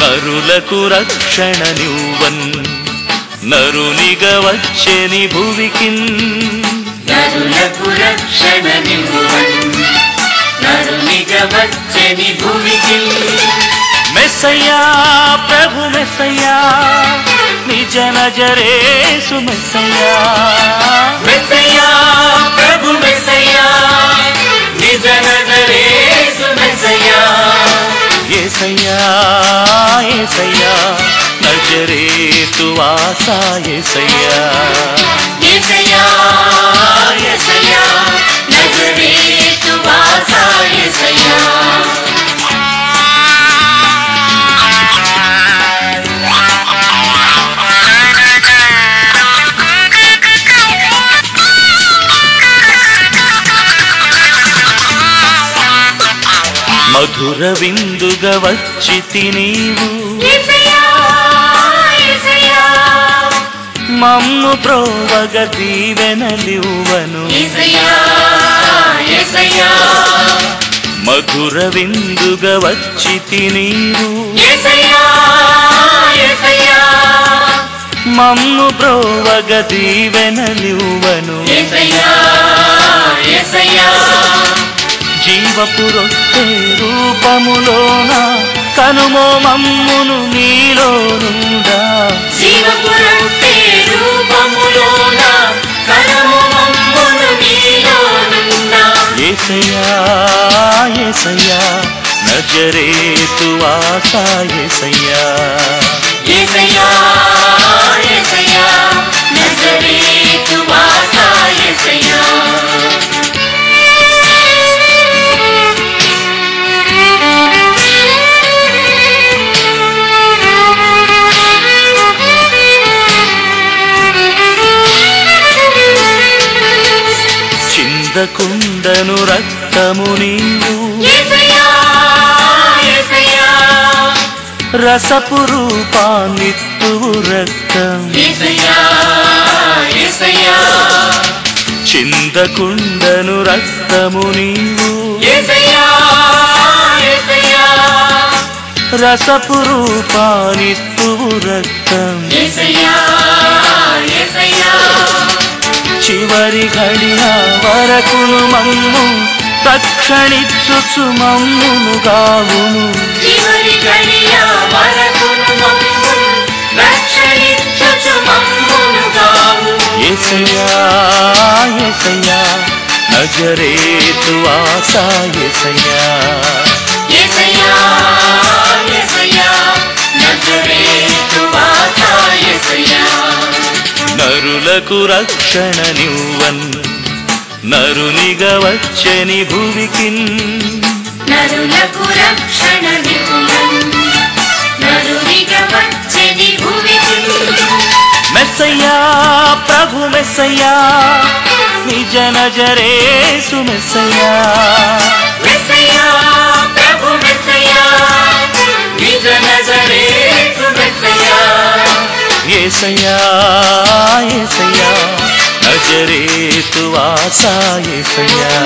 నరులకు రక్షణ నివ్వన్ నరునిగ వచ్చెని భువికిన్ నరులకు రక్షణ నివ్వన్ నరునిగ వచ్చని భూమికి మెస్సయ్యా ప్రభు మెస్సయ్యా నిజ నజరేసు మెస్సయ్యా మెస్సయ్యా ప్రభు మెస్సయ్యా నిజ నజరేసు మెస్సయ్యా ఏసయ్యా ఏసయ్యా నజరేతు వాసా ఏసయ్యా యేసయ్యా యేసయ్యా నజరేతు వాసా యేసయ్యా మధుర విందుగా వచ్చి నీవు మమ్ము ప్రోవగ దీవెనలివ్వను మధుర విందుగా వచ్చి నీవు మమ్ము ప్రోవగ దీవెనలివ్వను జీవపు రొట్టె రూపములోన కనుమో మమ్మును నీలోనుండా జీవపురట్టే రూపములోన కరము మమ్మును ఏసయ్యా ఏసయ్యా నజరేతు వాసా ఏసయ్యా. యేసయ్యా యేసయ్యా నజరేతు చిందకుండను రక్తము నీవు. రసపు రూపాన్నిత్తువు రక్తం. చిందకుండను రక్తము నీవు. రసపు రూపానిత్తువు రక్తం. చివరి ఘడియ వరకును మమ్ము రక్షణిచ్చుచు మమ్మును గావును. చివరి గడియ వరకును మమ్ము రక్షణించుచు మమ్మును గావు ఏసయ్యా ఏసయ్యా నజరేతు ఆశా ఏసయ్యా. యేసయ్యా నరులకు రక్షణ నివ్వన్? నరునిగా వచ్చని భువికిన్. నరులకు నరునిగా వచ్చని భూమికి మెస్సయ్యా ప్రభు మెస్సయ్యా నిజ నజరేసు మెస్సయ్యా. మెస్సయ్యా ప్రభు మెస్సయ్యా నిజ నజరేతు మెస్సయ్యా. ఏసయ్యా నజరేతు వాసా ఏసయ్యా